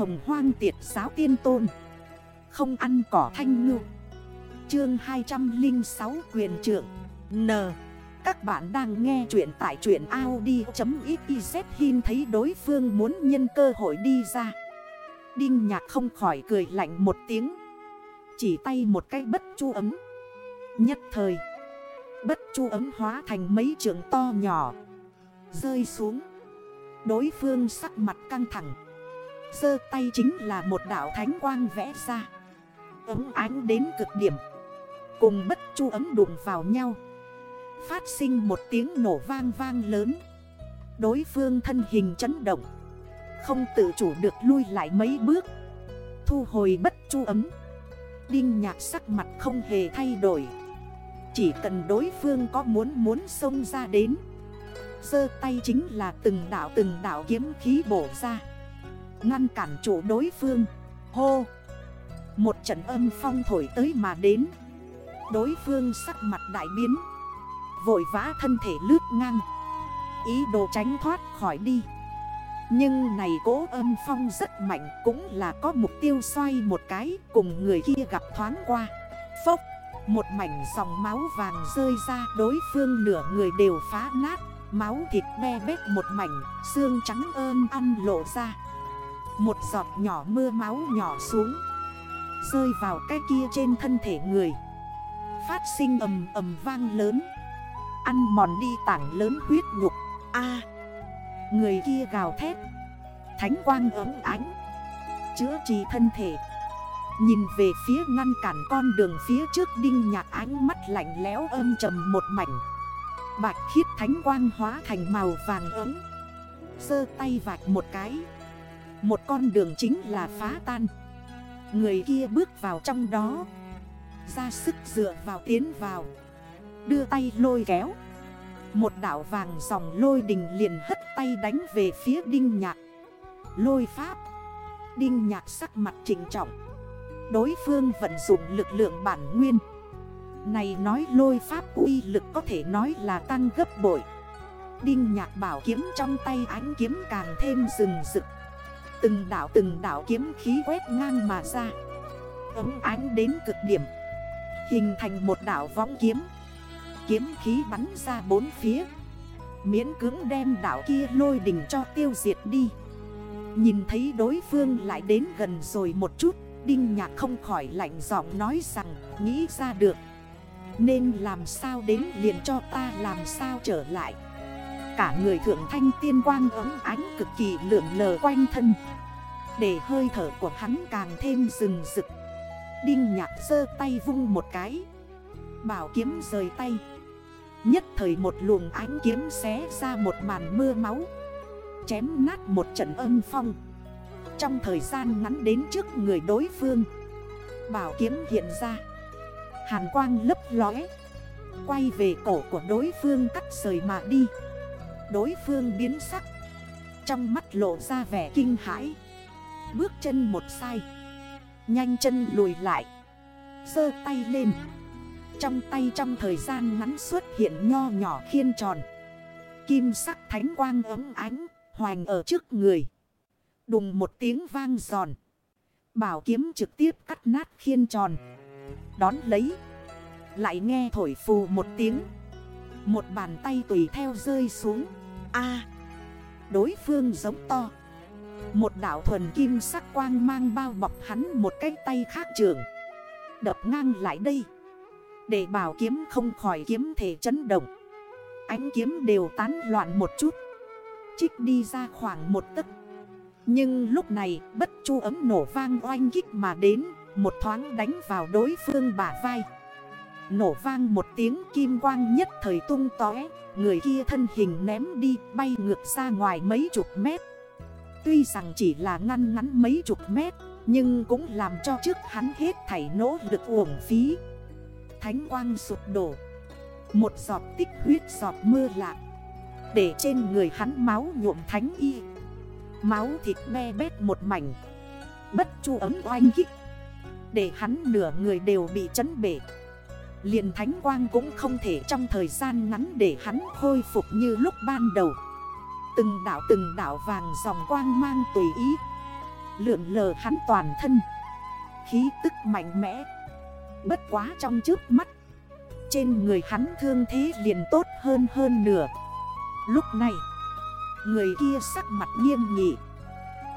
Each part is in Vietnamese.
hồng hoang tiệt giáo tiên tôn. Không ăn cỏ thanh ngư. Chương 206 quyền trưởng. N. Các bạn đang nghe chuyện tại truyện Audi.xyz Hin thấy đối phương muốn nhân cơ hội đi ra. Đinh nhạc không khỏi cười lạnh một tiếng. Chỉ tay một cái bất chu ấm. Nhất thời, Bất chu ấm hóa thành mấy trường to nhỏ. Rơi xuống. Đối phương sắc mặt căng thẳng. Sơ tay chính là một đảo thánh quang vẽ ra. Ấm ánh đến cực điểm. Cùng bất chu ấm đụng vào nhau. Phát sinh một tiếng nổ vang vang lớn. Đối phương thân hình chấn động. Không tự chủ được lui lại mấy bước. Thu hồi bất chu ấm. Đinh nhạc sắc mặt không hề thay đổi. Chỉ cần đối phương có muốn muốn xông ra đến. Sơ tay chính là từng đảo từng đảo kiếm khí bổ ra. Ngăn cản chủ đối phương. Hô. Một trận âm phong thổi tới mà đến. Đối phương sắc mặt đại biến. Vội vã thân thể lướt ngang. Ý đồ tránh thoát khỏi đi. Nhưng này cố âm phong rất mạnh Cũng là có mục tiêu xoay một cái Cùng người kia gặp thoáng qua. Phốc. Một mảnh dòng máu vàng rơi ra, Đối phương nửa người đều phá nát. Máu thịt me bét một mảnh, Xương trắng ơn ăn lộ ra. Một giọt nhỏ mưa máu nhỏ xuống, Rơi vào cái kia trên thân thể người. Phát sinh ầm ầm vang lớn. Ăn mòn đi tảng lớn huyết ngục a! Người kia gào thét. Thánh quang ấm ánh. Chữa trị thân thể. Nhìn về phía ngăn cản con đường phía trước đinh nhạc ánh mắt lạnh lẽo âm trầm một mảnh. Bạch khiết thánh quang hóa thành màu vàng ấm. Sơ tay vạch một cái. Một con đường chính là phá tan. Người kia bước vào trong đó. Ra sức dựa vào tiến vào. Đưa tay lôi kéo. Một đảo vàng dòng lôi đình liền hất tay đánh về phía đinh nhạc. Lôi pháp. Đinh nhạc sắc mặt trình trọng. Đối phương vận dụng lực lượng bản nguyên. Này nói lôi pháp uy lực có thể nói là tăng gấp bội. Đinh nhạc bảo kiếm trong tay ánh kiếm càng thêm rừng rực. Từng đảo từng đảo kiếm khí quét ngang mà ra. Ấm ánh đến cực điểm. Hình thành một đảo võng kiếm. Kiếm khí bắn ra bốn phía. Miễn cưỡng đem đảo kia lôi đỉnh cho tiêu diệt đi. Nhìn thấy đối phương lại đến gần rồi một chút, Đinh nhạc không khỏi lạnh giọng nói rằng, Nghĩ ra được. Nên làm sao đến liền cho ta làm sao trở lại. Cả người thượng thanh tiên quang ấm ánh cực kỳ lượn lờ quanh thân. Để hơi thở của hắn càng thêm rừng rực. Đinh nhạc sơ tay vung một cái. Bảo kiếm rời tay. Nhất thời một luồng ánh kiếm xé ra một màn mưa máu. Chém nát một trận âm phong. Trong thời gian ngắn đến trước người đối phương, Bảo kiếm hiện ra. Hàn quang lấp lóe. Quay về cổ của đối phương cắt rời mà đi. Đối phương biến sắc. Trong mắt lộ ra vẻ kinh hãi. Bước chân một sai. Nhanh chân lùi lại. Sơ tay lên. Trong tay trong thời gian ngắn xuất hiện nho nhỏ khiên tròn. Kim sắc thánh quang ấm ánh, Hoành ở trước người. Đùng một tiếng vang giòn. Bảo kiếm trực tiếp cắt nát khiên tròn. Đón lấy. Lại nghe thổi phù một tiếng. Một bàn tay tùy theo rơi xuống a. Đối phương giống to. Một đảo thuần kim sắc quang mang bao bọc hắn một cái tay khác trường. Đập ngang lại đây. Để bảo kiếm không khỏi kiếm thể chấn động. Ánh kiếm đều tán loạn một chút. Trích đi ra khoảng một tấc. Nhưng lúc này, bất chu ấm nổ vang oanh kích mà đến, một thoáng đánh vào đối phương bả vai. Nổ vang một tiếng kim quang nhất thời tung tóe, Người kia thân hình ném đi, bay ngược ra ngoài mấy chục mét. Tuy rằng chỉ là ngăn ngắn mấy chục mét, Nhưng cũng làm cho trước hắn hết thảy nỗ lực uổng phí. Thánh quang sụp đổ. Một giọt tích huyết giọt mưa lạc Để trên người hắn máu nhuộm thánh y. Máu thịt me bét một mảnh. Bất chu ấm oanh kích. Để hắn nửa người đều bị chấn bể liền thánh quang cũng không thể trong thời gian ngắn để hắn khôi phục như lúc ban đầu. Từng đảo từng đảo vàng dòng quang mang tùy ý, Lượn lờ hắn toàn thân. Khí tức mạnh mẽ. Bất quá trong trước mắt, Trên người hắn thương thế liền tốt hơn hơn nửa. Lúc này, Người kia sắc mặt nghiêm nghị,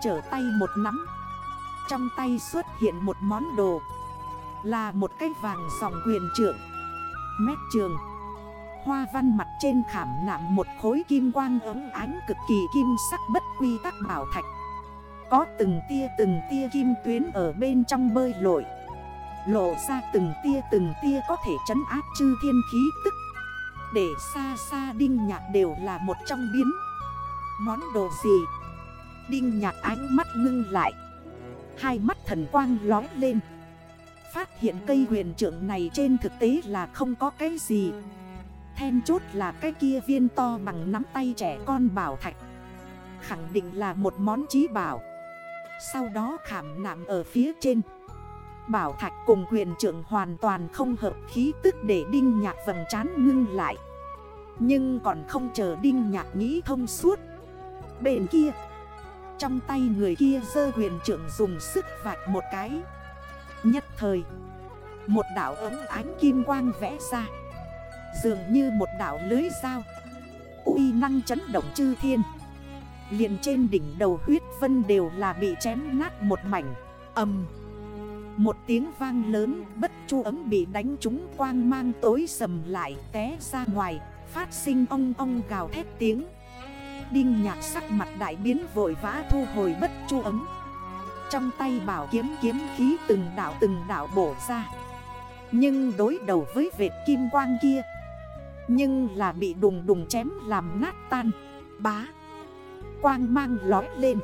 Trở tay một nắm. Trong tay xuất hiện một món đồ. Là một cái vàng sòng quyền trượng. Mét trường. Hoa văn mặt trên khảm nạm một khối kim quang ấm ánh cực kỳ kim sắc bất quy tắc bảo thạch. Có từng tia từng tia kim tuyến ở bên trong bơi lội. Lộ ra từng tia từng tia có thể trấn áp chư thiên khí tức. Để xa xa đinh nhạc đều là một trong biến. Món đồ gì? Đinh nhạc ánh mắt ngưng lại. Hai mắt thần quang lói lên. Phát hiện cây huyền trưởng này trên thực tế là không có cái gì. Then chốt là cái kia viên to bằng nắm tay trẻ con bảo thạch. Khẳng định là một món trí bảo. Sau đó khảm nạm ở phía trên. Bảo thạch cùng huyền trưởng hoàn toàn không hợp khí tức để đinh nhạc vầng trán ngưng lại. Nhưng còn không chờ đinh nhạc nghĩ thông suốt. Bên kia, Trong tay người kia dơ huyền trưởng dùng sức vạch một cái. Nhất thời. Một đảo ấm ánh kim quang vẽ ra. Dường như một đảo lưới dao. Uy năng chấn động chư thiên. Liền trên đỉnh đầu huyết vân đều là bị chém nát một mảnh. Âm Một tiếng vang lớn, bất chu ấm bị đánh trúng, quang mang tối sầm lại té ra ngoài, Phát sinh ong ong gào thét tiếng. Đinh nhạc sắc mặt đại biến vội vã thu hồi bất chu ấm. Trong tay bảo kiếm kiếm khí từng đảo từng đảo bổ ra. Nhưng đối đầu với vệt kim quang kia, Nhưng là bị đùng đùng chém làm nát tan. Bá! Quang mang lói lên.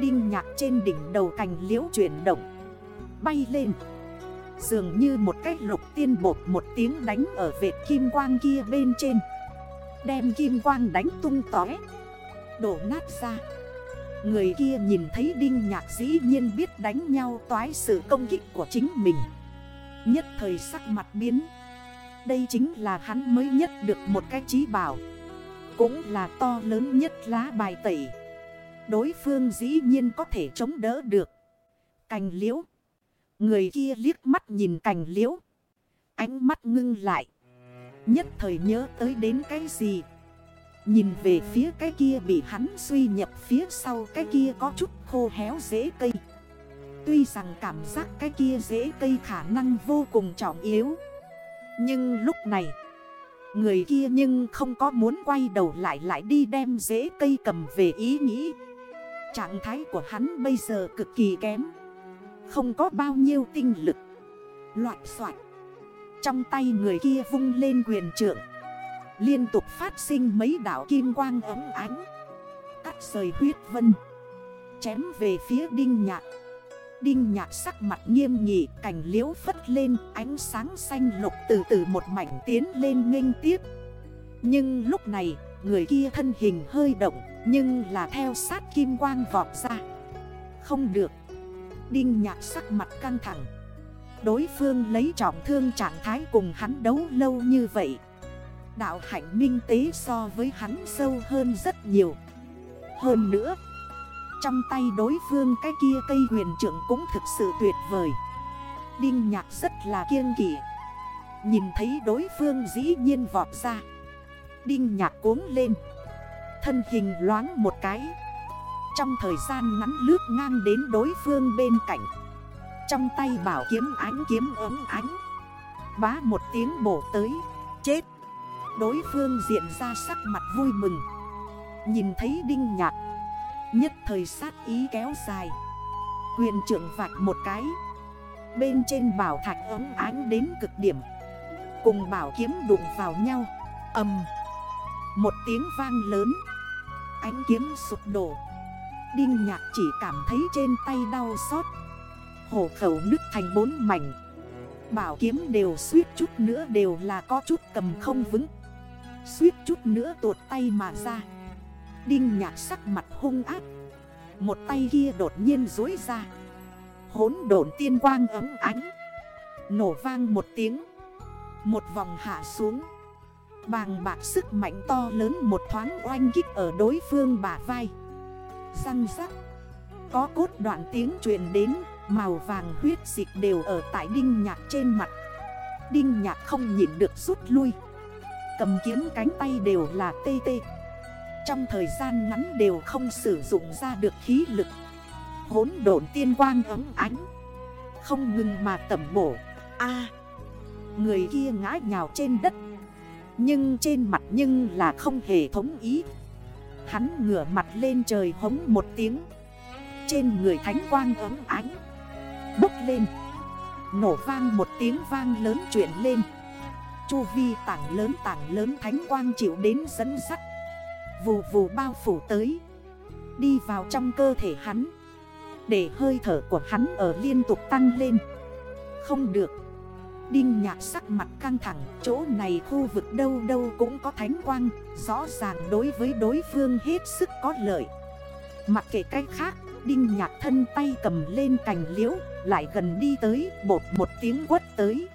Đinh nhạc trên đỉnh đầu cành liễu chuyển động. Bay lên. Dường như một cái lục tiên bột một tiếng đánh ở vệt kim quang kia bên trên. Đem kim quang đánh tung tói Đổ nát ra. Người kia nhìn thấy đinh nhạc dĩ nhiên biết đánh nhau toái sự công kích của chính mình. Nhất thời sắc mặt biến. Đây chính là hắn mới nhất được một cái trí bảo. Cũng là to lớn nhất lá bài tẩy. Đối phương dĩ nhiên có thể chống đỡ được. Cành liễu. Người kia liếc mắt nhìn cành liễu. Ánh mắt ngưng lại. Nhất thời nhớ tới đến cái gì? Nhìn về phía cái kia bị hắn suy nhập phía sau, cái kia có chút khô héo dễ cây. Tuy rằng cảm giác cái kia dễ cây khả năng vô cùng trọng yếu. Nhưng lúc này, Người kia nhưng không có muốn quay đầu lại lại đi đem dễ cây cầm về ý nghĩ. Trạng thái của hắn bây giờ cực kỳ kém. Không có bao nhiêu tinh lực. Loạt soạn Trong tay người kia vung lên quyền trượng. Liên tục phát sinh mấy đảo kim quang ấm ánh. Cắt rời huyết vân, Chém về phía đinh nhạc. Đinh nhạc sắc mặt nghiêm nghị, Cảnh liễu phất lên, Ánh sáng xanh lục từ từ một mảnh tiến lên nghênh tiếp. Nhưng lúc này, Người kia thân hình hơi động, Nhưng là theo sát kim quang vọt ra. Không được. Đinh nhạc sắc mặt căng thẳng. Đối phương lấy trọng thương trạng thái cùng hắn đấu lâu như vậy Đạo hạnh minh tế so với hắn sâu hơn rất nhiều. Hơn nữa, Trong tay đối phương cái kia cây huyền trưởng cũng thực sự tuyệt vời. Đinh nhạc rất là kiêng kỷ Nhìn thấy đối phương dĩ nhiên vọt ra. Đinh nhạc cuốn lên. Thân hình loáng một cái. Trong thời gian ngắn lướt ngang đến đối phương bên cạnh. Trong tay bảo kiếm ánh kiếm ấm ánh. Bá một tiếng bổ tới. Chết. Đối phương diện ra sắc mặt vui mừng. Nhìn thấy đinh nhạc. Nhất thời sát ý kéo dài. Quyền trưởng vạch một cái. Bên trên bảo thạch ấm ánh đến cực điểm. Cùng bảo kiếm đụng vào nhau. Âm. Một tiếng vang lớn. Ánh kiếm sụp đổ. Đinh nhạc chỉ cảm thấy trên tay đau xót. Hổ khẩu nứt thành bốn mảnh. Bảo kiếm đều suýt chút nữa đều là có chút cầm không vững. Suýt chút nữa tuột tay mà ra. Đinh nhạc sắc mặt hung ác. Một tay kia đột nhiên dối ra. Hốn độn tiên quang ấm ánh. Nổ vang một tiếng. Một vòng hạ xuống. Bàng bạc sức mạnh to lớn một thoáng oanh kích ở đối phương bả vai. Răng rắc. Có cốt đoạn tiếng truyền đến, Màu vàng huyết dịch đều ở tại đinh nhạc trên mặt. Đinh nhạc không nhịn được rút lui. Cầm kiếm cánh tay đều là tê tê. Trong thời gian ngắn đều không sử dụng ra được khí lực. Hốn độn tiên quang ấm ánh. Không ngừng mà tẩm bổ. A, Người kia ngã nhào trên đất. Nhưng trên mặt nhưng là không hề thống ý. Hắn ngửa mặt lên trời hống một tiếng. Trên người thánh quang ấm ánh. Bốc lên. Nổ vang một tiếng vang lớn chuyển lên. Chu vi tảng lớn tảng lớn thánh quang chịu đến dẫn sắt Vù vù bao phủ tới. Đi vào trong cơ thể hắn. Để hơi thở của hắn ở liên tục tăng lên. Không được. Đinh nhạc sắc mặt căng thẳng, Chỗ này khu vực đâu đâu cũng có thánh quang, Rõ ràng đối với đối phương hết sức có lợi. Mặc kệ cách khác, Đinh nhạc thân tay cầm lên cành liễu, Lại gần đi tới, bột một tiếng quất tới.